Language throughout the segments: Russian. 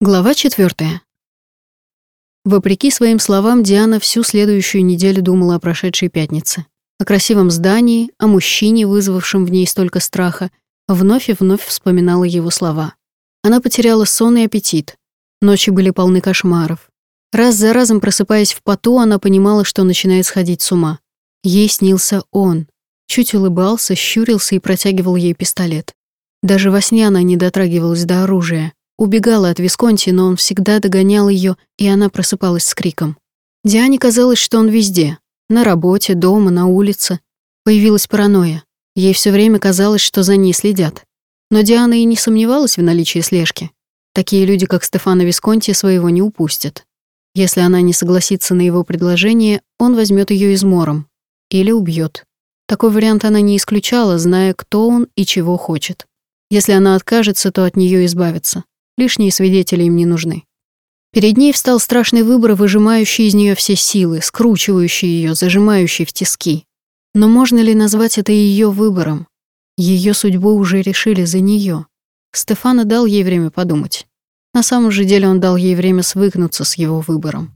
Глава четвертая. Вопреки своим словам, Диана всю следующую неделю думала о прошедшей пятнице. О красивом здании, о мужчине, вызвавшем в ней столько страха. Вновь и вновь вспоминала его слова. Она потеряла сон и аппетит. Ночи были полны кошмаров. Раз за разом просыпаясь в поту, она понимала, что начинает сходить с ума. Ей снился он. Чуть улыбался, щурился и протягивал ей пистолет. Даже во сне она не дотрагивалась до оружия. Убегала от Висконти, но он всегда догонял ее, и она просыпалась с криком. Диане казалось, что он везде. На работе, дома, на улице. Появилась паранойя. Ей все время казалось, что за ней следят. Но Диана и не сомневалась в наличии слежки. Такие люди, как Стефано Висконти, своего не упустят. Если она не согласится на его предложение, он возьмет ее измором. Или убьет. Такой вариант она не исключала, зная, кто он и чего хочет. Если она откажется, то от нее избавится. Лишние свидетели им не нужны. Перед ней встал страшный выбор, выжимающий из нее все силы, скручивающий ее, зажимающий в тиски. Но можно ли назвать это ее выбором? Ее судьбу уже решили за нее. Стефана дал ей время подумать. На самом же деле он дал ей время свыкнуться с его выбором.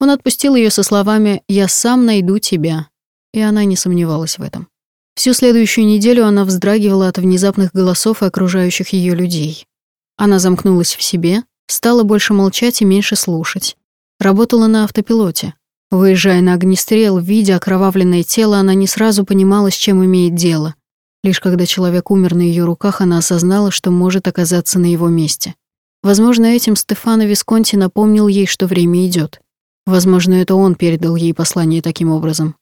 Он отпустил ее со словами «Я сам найду тебя», и она не сомневалась в этом. Всю следующую неделю она вздрагивала от внезапных голосов окружающих ее людей. Она замкнулась в себе, стала больше молчать и меньше слушать. Работала на автопилоте. Выезжая на огнестрел, видя окровавленное тело, она не сразу понимала, с чем имеет дело. Лишь когда человек умер на ее руках, она осознала, что может оказаться на его месте. Возможно, этим Стефано Висконти напомнил ей, что время идет. Возможно, это он передал ей послание таким образом.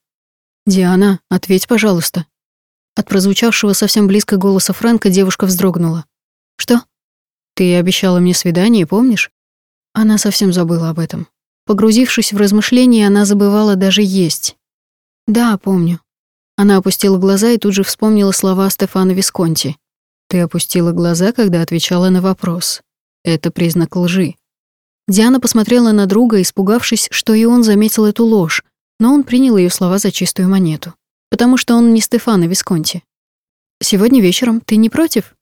«Диана, ответь, пожалуйста». От прозвучавшего совсем близко голоса Фрэнка девушка вздрогнула. «Что?» Ты обещала мне свидание, помнишь? Она совсем забыла об этом. Погрузившись в размышления, она забывала даже есть. Да, помню. Она опустила глаза и тут же вспомнила слова Стефана Висконти. Ты опустила глаза, когда отвечала на вопрос. Это признак лжи. Диана посмотрела на друга, испугавшись, что и он заметил эту ложь, но он принял ее слова за чистую монету, потому что он не Стефано Висконти. «Сегодня вечером ты не против?»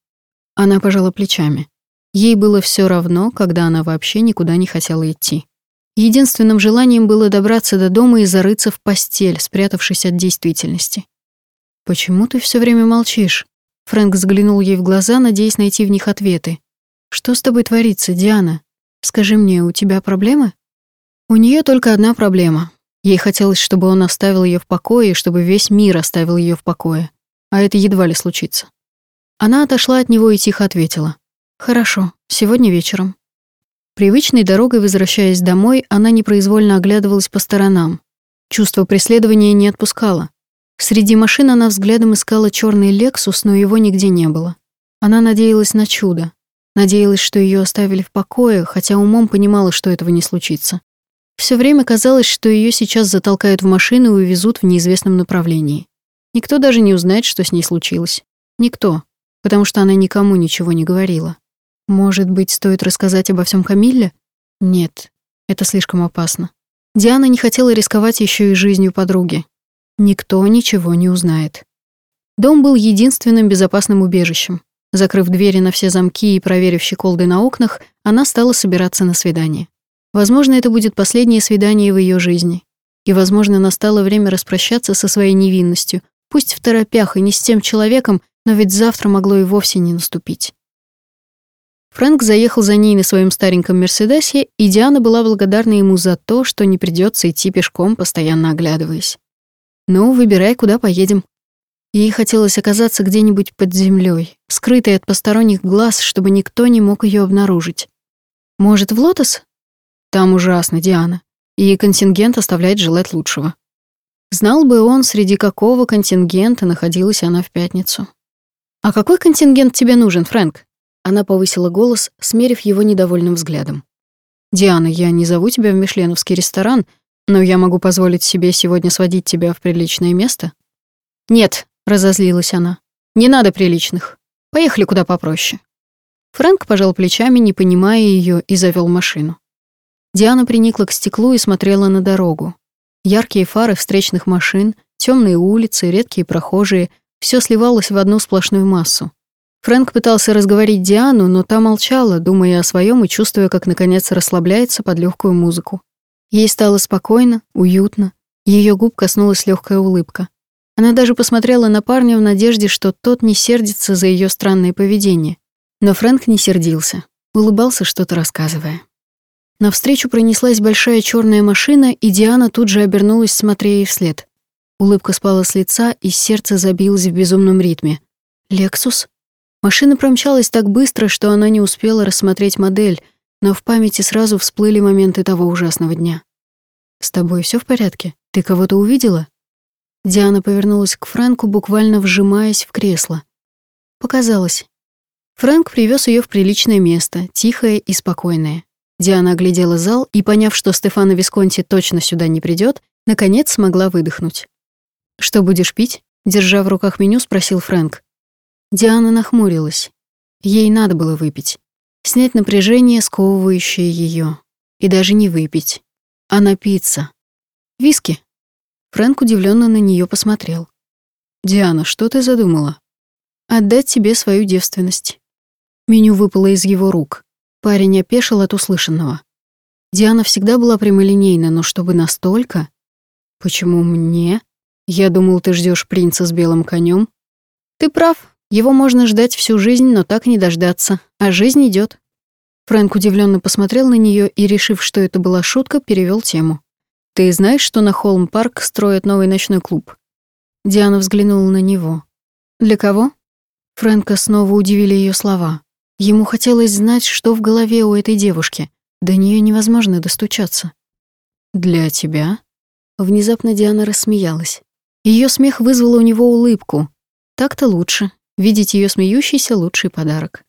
Она пожала плечами. Ей было все равно, когда она вообще никуда не хотела идти. Единственным желанием было добраться до дома и зарыться в постель, спрятавшись от действительности. «Почему ты все время молчишь?» Фрэнк взглянул ей в глаза, надеясь найти в них ответы. «Что с тобой творится, Диана? Скажи мне, у тебя проблемы?» У нее только одна проблема. Ей хотелось, чтобы он оставил ее в покое, и чтобы весь мир оставил ее в покое. А это едва ли случится. Она отошла от него и тихо ответила. «Хорошо, сегодня вечером». Привычной дорогой, возвращаясь домой, она непроизвольно оглядывалась по сторонам. Чувство преследования не отпускало. Среди машин она взглядом искала черный «Лексус», но его нигде не было. Она надеялась на чудо. Надеялась, что ее оставили в покое, хотя умом понимала, что этого не случится. Все время казалось, что ее сейчас затолкают в машину и увезут в неизвестном направлении. Никто даже не узнает, что с ней случилось. Никто, потому что она никому ничего не говорила. Может быть, стоит рассказать обо всем Камилле? Нет, это слишком опасно. Диана не хотела рисковать еще и жизнью подруги. Никто ничего не узнает. Дом был единственным безопасным убежищем. Закрыв двери на все замки и проверив щеколды на окнах, она стала собираться на свидание. Возможно, это будет последнее свидание в ее жизни. И, возможно, настало время распрощаться со своей невинностью, пусть в торопях и не с тем человеком, но ведь завтра могло и вовсе не наступить. Фрэнк заехал за ней на своем стареньком Мерседесе, и Диана была благодарна ему за то, что не придется идти пешком, постоянно оглядываясь. «Ну, выбирай, куда поедем». Ей хотелось оказаться где-нибудь под землей, скрытой от посторонних глаз, чтобы никто не мог ее обнаружить. «Может, в Лотос?» «Там ужасно, Диана, и контингент оставляет желать лучшего». Знал бы он, среди какого контингента находилась она в пятницу. «А какой контингент тебе нужен, Фрэнк?» Она повысила голос, смерив его недовольным взглядом. «Диана, я не зову тебя в мишленовский ресторан, но я могу позволить себе сегодня сводить тебя в приличное место?» «Нет», — разозлилась она, — «не надо приличных. Поехали куда попроще». Фрэнк пожал плечами, не понимая ее, и завел машину. Диана приникла к стеклу и смотрела на дорогу. Яркие фары встречных машин, темные улицы, редкие прохожие — все сливалось в одну сплошную массу. Фрэнк пытался разговорить Диану, но та молчала, думая о своем и чувствуя, как наконец расслабляется под легкую музыку. Ей стало спокойно, уютно. Ее губ коснулась легкая улыбка. Она даже посмотрела на парня в надежде, что тот не сердится за ее странное поведение. Но Фрэнк не сердился, улыбался, что-то рассказывая. Навстречу пронеслась большая черная машина, и Диана тут же обернулась, смотря ей вслед. Улыбка спала с лица, и сердце забилось в безумном ритме. «Лексус?» Машина промчалась так быстро, что она не успела рассмотреть модель, но в памяти сразу всплыли моменты того ужасного дня. «С тобой все в порядке? Ты кого-то увидела?» Диана повернулась к Фрэнку, буквально вжимаясь в кресло. Показалось. Фрэнк привез ее в приличное место, тихое и спокойное. Диана оглядела зал и, поняв, что Стефано Висконти точно сюда не придет, наконец смогла выдохнуть. «Что будешь пить?» — держа в руках меню, спросил Фрэнк. Диана нахмурилась. Ей надо было выпить. Снять напряжение, сковывающее ее, И даже не выпить, а напиться. «Виски?» Фрэнк удивленно на нее посмотрел. «Диана, что ты задумала?» «Отдать тебе свою девственность». Меню выпало из его рук. Парень опешил от услышанного. Диана всегда была прямолинейна, но чтобы настолько... «Почему мне? Я думал, ты ждешь принца с белым конем. «Ты прав, его можно ждать всю жизнь, но так не дождаться. А жизнь идет. Фрэнк удивленно посмотрел на нее и, решив, что это была шутка, перевел тему. «Ты знаешь, что на Холм-парк строят новый ночной клуб?» Диана взглянула на него. «Для кого?» Фрэнка снова удивили ее слова. Ему хотелось знать, что в голове у этой девушки. До нее невозможно достучаться. «Для тебя?» Внезапно Диана рассмеялась. Ее смех вызвал у него улыбку. Так-то лучше. Видеть ее смеющейся — лучший подарок.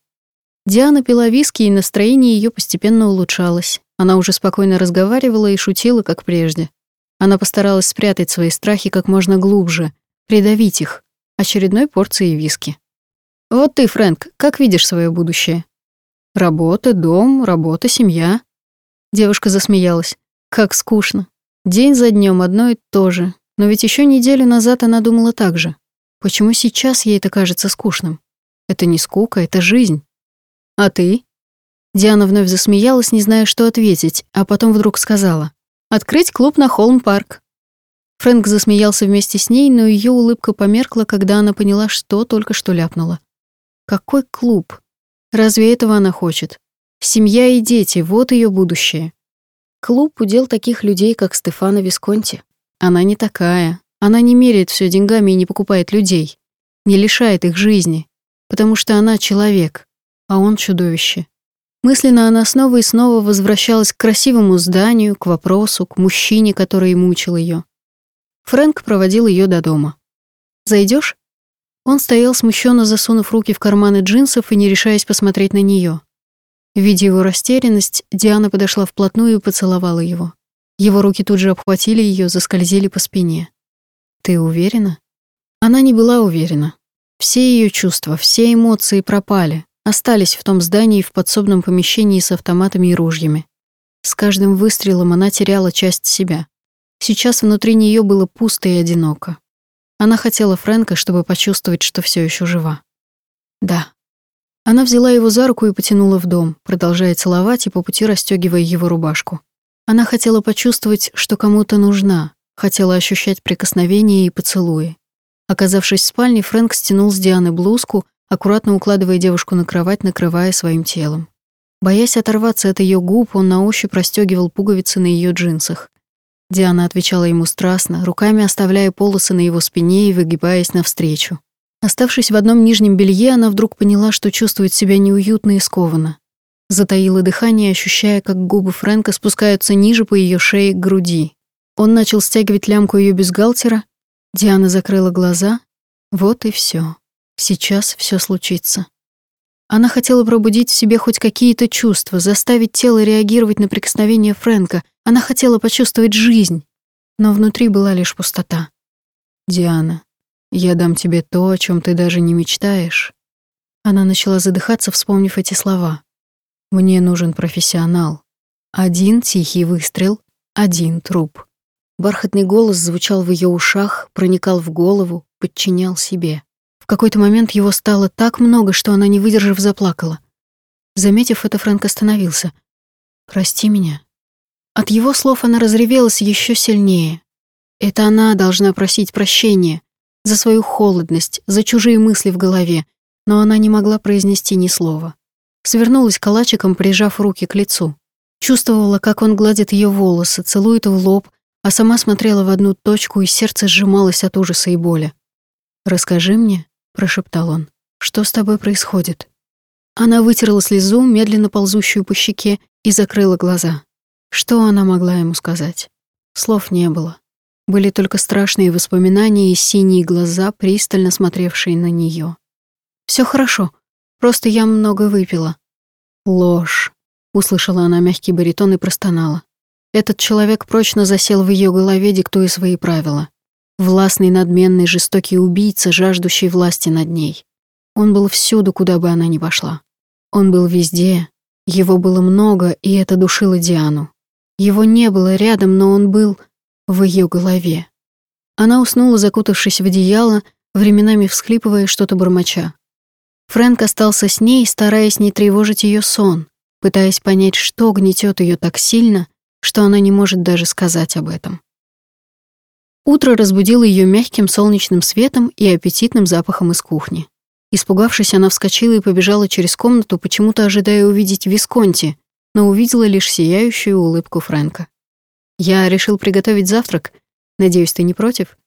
Диана пила виски, и настроение ее постепенно улучшалось. Она уже спокойно разговаривала и шутила, как прежде. Она постаралась спрятать свои страхи как можно глубже, придавить их очередной порцией виски. «Вот ты, Фрэнк, как видишь свое будущее?» «Работа, дом, работа, семья». Девушка засмеялась. «Как скучно. День за днем одно и то же. Но ведь еще неделю назад она думала так же. Почему сейчас ей это кажется скучным? Это не скука, это жизнь. А ты? Диана вновь засмеялась, не зная, что ответить, а потом вдруг сказала. «Открыть клуб на Холм-парк». Фрэнк засмеялся вместе с ней, но ее улыбка померкла, когда она поняла, что только что ляпнула. «Какой клуб? Разве этого она хочет? Семья и дети — вот ее будущее. Клуб — удел таких людей, как Стефана Висконти. Она не такая, она не меряет все деньгами и не покупает людей, не лишает их жизни, потому что она человек, а он чудовище. Мысленно она снова и снова возвращалась к красивому зданию, к вопросу, к мужчине, который мучил ее. Фрэнк проводил ее до дома. Зайдешь? Он стоял смущенно, засунув руки в карманы джинсов и не решаясь посмотреть на нее. Видя его растерянность, Диана подошла вплотную и поцеловала его. Его руки тут же обхватили ее, заскользили по спине. Ты уверена? Она не была уверена. Все ее чувства, все эмоции пропали, остались в том здании в подсобном помещении с автоматами и ружьями. С каждым выстрелом она теряла часть себя. Сейчас внутри нее было пусто и одиноко. Она хотела Фрэнка, чтобы почувствовать, что все еще жива. Да. Она взяла его за руку и потянула в дом, продолжая целовать и по пути расстегивая его рубашку. Она хотела почувствовать, что кому-то нужна, Хотела ощущать прикосновения и поцелуи. Оказавшись в спальне, Фрэнк стянул с Дианы блузку, аккуратно укладывая девушку на кровать, накрывая своим телом. Боясь оторваться от ее губ, он на ощупь расстегивал пуговицы на ее джинсах. Диана отвечала ему страстно, руками оставляя полосы на его спине и выгибаясь навстречу. Оставшись в одном нижнем белье, она вдруг поняла, что чувствует себя неуютно и скованно. Затаила дыхание, ощущая, как губы Фрэнка спускаются ниже по ее шее к груди. Он начал стягивать лямку ее бюстгальтера. Диана закрыла глаза. Вот и все. Сейчас все случится. Она хотела пробудить в себе хоть какие-то чувства, заставить тело реагировать на прикосновение Фрэнка. Она хотела почувствовать жизнь. Но внутри была лишь пустота. «Диана, я дам тебе то, о чем ты даже не мечтаешь». Она начала задыхаться, вспомнив эти слова. «Мне нужен профессионал. Один тихий выстрел, один труп». Бархатный голос звучал в ее ушах, проникал в голову, подчинял себе. В какой-то момент его стало так много, что она, не выдержав, заплакала. Заметив это, Фрэнк остановился. «Прости меня». От его слов она разревелась еще сильнее. Это она должна просить прощения за свою холодность, за чужие мысли в голове, но она не могла произнести ни слова. Свернулась калачиком, прижав руки к лицу. Чувствовала, как он гладит ее волосы, целует в лоб, а сама смотрела в одну точку, и сердце сжималось от ужаса и боли. «Расскажи мне», — прошептал он, — «что с тобой происходит?» Она вытерла слезу, медленно ползущую по щеке, и закрыла глаза. Что она могла ему сказать? Слов не было. Были только страшные воспоминания и синие глаза, пристально смотревшие на нее. Все хорошо, просто я много выпила». «Ложь», — услышала она мягкий баритон и простонала. Этот человек прочно засел в ее голове, диктуя свои правила. Властный, надменный, жестокий убийца, жаждущий власти над ней. Он был всюду, куда бы она ни пошла. Он был везде. Его было много, и это душило Диану. Его не было рядом, но он был в ее голове. Она уснула, закутавшись в одеяло, временами всхлипывая что-то бормоча. Фрэнк остался с ней, стараясь не тревожить ее сон, пытаясь понять, что гнетет ее так сильно, что она не может даже сказать об этом. Утро разбудило ее мягким солнечным светом и аппетитным запахом из кухни. Испугавшись, она вскочила и побежала через комнату, почему-то ожидая увидеть Висконти, но увидела лишь сияющую улыбку Фрэнка. «Я решил приготовить завтрак. Надеюсь, ты не против?»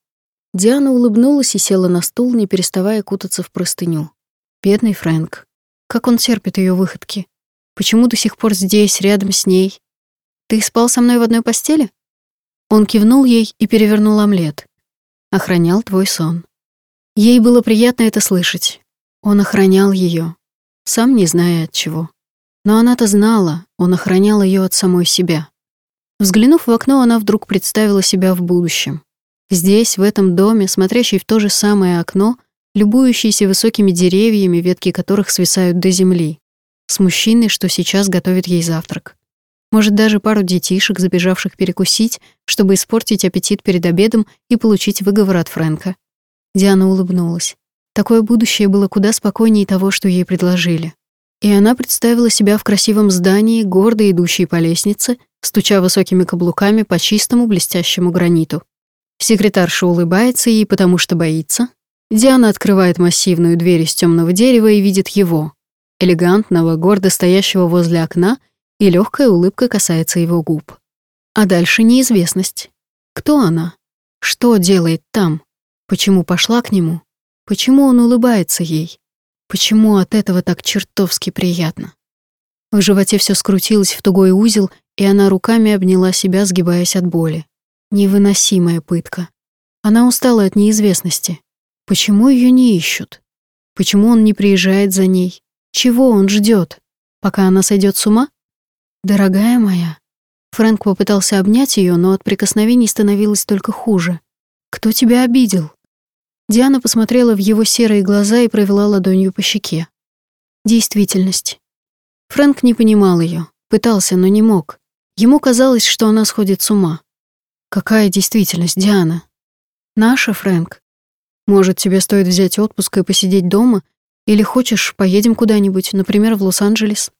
Диана улыбнулась и села на стул, не переставая кутаться в простыню. Бедный Фрэнк. Как он терпит ее выходки? Почему до сих пор здесь, рядом с ней? Ты спал со мной в одной постели? Он кивнул ей и перевернул омлет. Охранял твой сон. Ей было приятно это слышать. Он охранял ее, сам не зная от чего. Но она-то знала, он охранял ее от самой себя. Взглянув в окно, она вдруг представила себя в будущем. Здесь, в этом доме, смотрящей в то же самое окно, любующийся высокими деревьями, ветки которых свисают до земли, с мужчиной, что сейчас готовит ей завтрак. Может, даже пару детишек, забежавших перекусить, чтобы испортить аппетит перед обедом и получить выговор от Фрэнка. Диана улыбнулась. Такое будущее было куда спокойнее того, что ей предложили. И она представила себя в красивом здании, гордо идущей по лестнице, стуча высокими каблуками по чистому блестящему граниту. Секретарша улыбается ей, потому что боится. Диана открывает массивную дверь из темного дерева и видит его, элегантного, гордо стоящего возле окна и легкая улыбка касается его губ. А дальше неизвестность. Кто она? Что делает там? Почему пошла к нему? Почему он улыбается ей? Почему от этого так чертовски приятно? В животе все скрутилось в тугой узел, и она руками обняла себя, сгибаясь от боли. Невыносимая пытка. Она устала от неизвестности. Почему ее не ищут? Почему он не приезжает за ней? Чего он ждет? Пока она сойдет с ума? «Дорогая моя». Фрэнк попытался обнять ее, но от прикосновений становилось только хуже. «Кто тебя обидел?» Диана посмотрела в его серые глаза и провела ладонью по щеке. Действительность. Фрэнк не понимал ее, пытался, но не мог. Ему казалось, что она сходит с ума. Какая действительность, Диана? Наша, Фрэнк. Может, тебе стоит взять отпуск и посидеть дома? Или хочешь, поедем куда-нибудь, например, в Лос-Анджелес?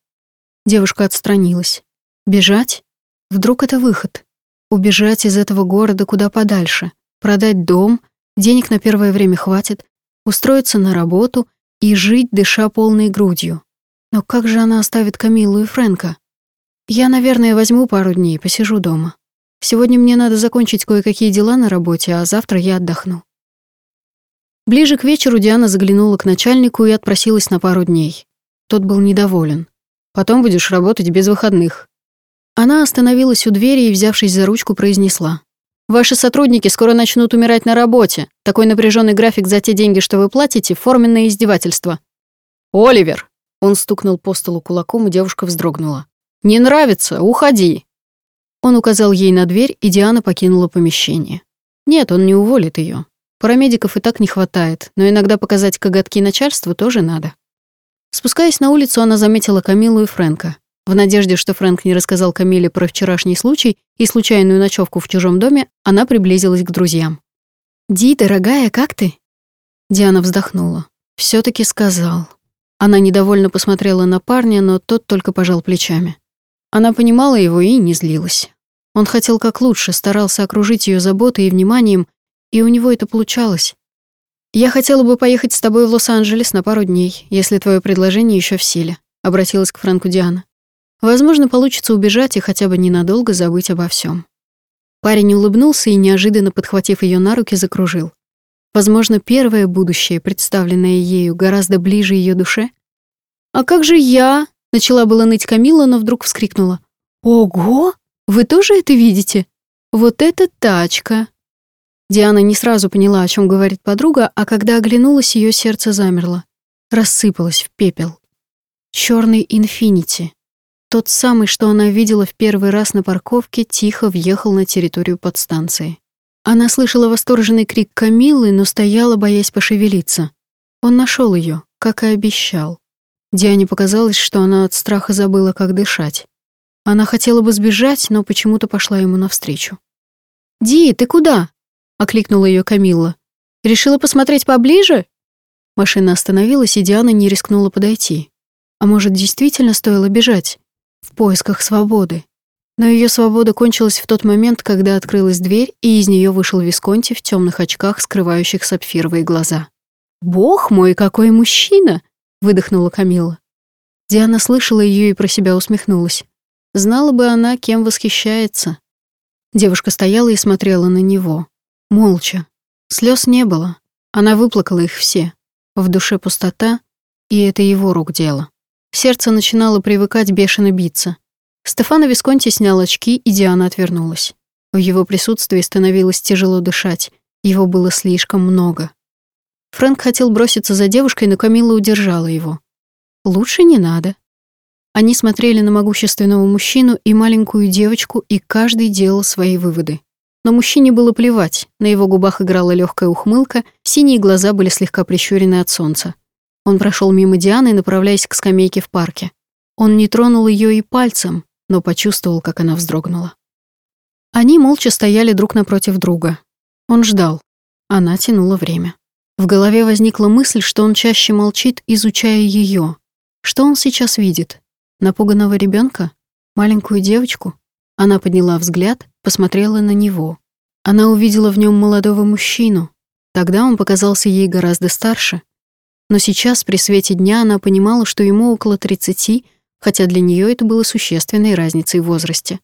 Девушка отстранилась. Бежать? Вдруг это выход? Убежать из этого города куда подальше, продать дом, денег на первое время хватит, устроиться на работу и жить, дыша полной грудью. Но как же она оставит Камилу и Фрэнка? Я, наверное, возьму пару дней, посижу дома. Сегодня мне надо закончить кое-какие дела на работе, а завтра я отдохну. Ближе к вечеру Диана заглянула к начальнику и отпросилась на пару дней. Тот был недоволен. Потом будешь работать без выходных». Она остановилась у двери и, взявшись за ручку, произнесла. «Ваши сотрудники скоро начнут умирать на работе. Такой напряженный график за те деньги, что вы платите, форменное издевательство». «Оливер!» Он стукнул по столу кулаком, и девушка вздрогнула. «Не нравится? Уходи!» Он указал ей на дверь, и Диана покинула помещение. Нет, он не уволит ее. Парамедиков и так не хватает, но иногда показать коготки начальству тоже надо. Спускаясь на улицу, она заметила Камилу и Фрэнка. В надежде, что Фрэнк не рассказал Камиле про вчерашний случай и случайную ночевку в чужом доме, она приблизилась к друзьям. «Ди, дорогая, как ты?» Диана вздохнула. все таки сказал. Она недовольно посмотрела на парня, но тот только пожал плечами. Она понимала его и не злилась. Он хотел как лучше, старался окружить ее заботой и вниманием, и у него это получалось. «Я хотела бы поехать с тобой в Лос-Анджелес на пару дней, если твое предложение еще в силе», — обратилась к Фрэнку Диана. «Возможно, получится убежать и хотя бы ненадолго забыть обо всем. Парень улыбнулся и, неожиданно подхватив ее на руки, закружил. Возможно, первое будущее, представленное ею, гораздо ближе ее душе. «А как же я?» — начала было ныть Камила, но вдруг вскрикнула. «Ого! Вы тоже это видите? Вот это тачка!» Диана не сразу поняла, о чем говорит подруга, а когда оглянулась, ее сердце замерло. Рассыпалось в пепел. Черный инфинити. Тот самый, что она видела в первый раз на парковке, тихо въехал на территорию подстанции. Она слышала восторженный крик Камилы, но стояла, боясь пошевелиться. Он нашел ее, как и обещал. Диане показалось, что она от страха забыла, как дышать. Она хотела бы сбежать, но почему-то пошла ему навстречу. «Ди, ты куда?» — окликнула ее Камилла. «Решила посмотреть поближе?» Машина остановилась, и Диана не рискнула подойти. А может, действительно стоило бежать? В поисках свободы. Но ее свобода кончилась в тот момент, когда открылась дверь, и из нее вышел Висконти в темных очках, скрывающих сапфировые глаза. «Бог мой, какой мужчина!» — выдохнула Камила. Диана слышала ее и про себя усмехнулась. Знала бы она, кем восхищается. Девушка стояла и смотрела на него. Молча. Слез не было. Она выплакала их все. В душе пустота, и это его рук дело. Сердце начинало привыкать бешено биться. Стефано Висконти снял очки, и Диана отвернулась. В его присутствии становилось тяжело дышать. Его было слишком много. Фрэнк хотел броситься за девушкой, но Камила удержала его. «Лучше не надо». Они смотрели на могущественного мужчину и маленькую девочку, и каждый делал свои выводы. Но мужчине было плевать, на его губах играла легкая ухмылка, синие глаза были слегка прищурены от солнца. Он прошел мимо Дианы, направляясь к скамейке в парке. Он не тронул ее и пальцем, но почувствовал, как она вздрогнула. Они молча стояли друг напротив друга. Он ждал. Она тянула время. В голове возникла мысль, что он чаще молчит, изучая ее. Что он сейчас видит? Напуганного ребенка? Маленькую девочку? Она подняла взгляд, посмотрела на него. Она увидела в нем молодого мужчину. Тогда он показался ей гораздо старше. Но сейчас, при свете дня, она понимала, что ему около тридцати, хотя для нее это было существенной разницей в возрасте.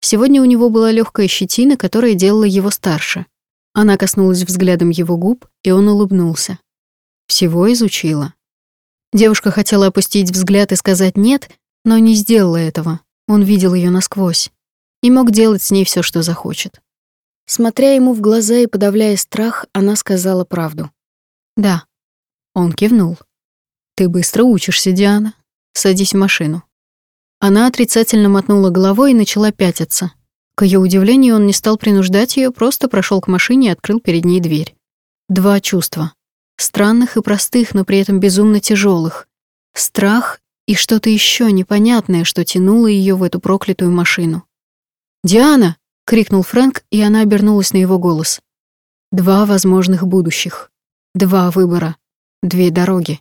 Сегодня у него была легкая щетина, которая делала его старше. Она коснулась взглядом его губ, и он улыбнулся. Всего изучила. Девушка хотела опустить взгляд и сказать «нет», но не сделала этого. Он видел ее насквозь и мог делать с ней все, что захочет. Смотря ему в глаза и подавляя страх, она сказала правду. «Да». Он кивнул. «Ты быстро учишься, Диана. Садись в машину». Она отрицательно мотнула головой и начала пятиться. К ее удивлению, он не стал принуждать ее, просто прошел к машине и открыл перед ней дверь. Два чувства. Странных и простых, но при этом безумно тяжелых. Страх и что-то еще непонятное, что тянуло ее в эту проклятую машину. «Диана!» — крикнул Фрэнк, и она обернулась на его голос. Два возможных будущих. Два выбора. Две дороги.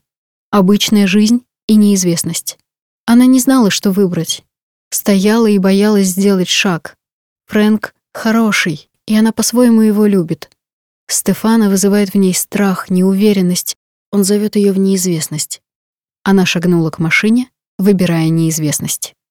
Обычная жизнь и неизвестность. Она не знала, что выбрать. Стояла и боялась сделать шаг. Фрэнк хороший, и она по-своему его любит. Стефана вызывает в ней страх, неуверенность. Он зовет ее в неизвестность. Она шагнула к машине, выбирая неизвестность.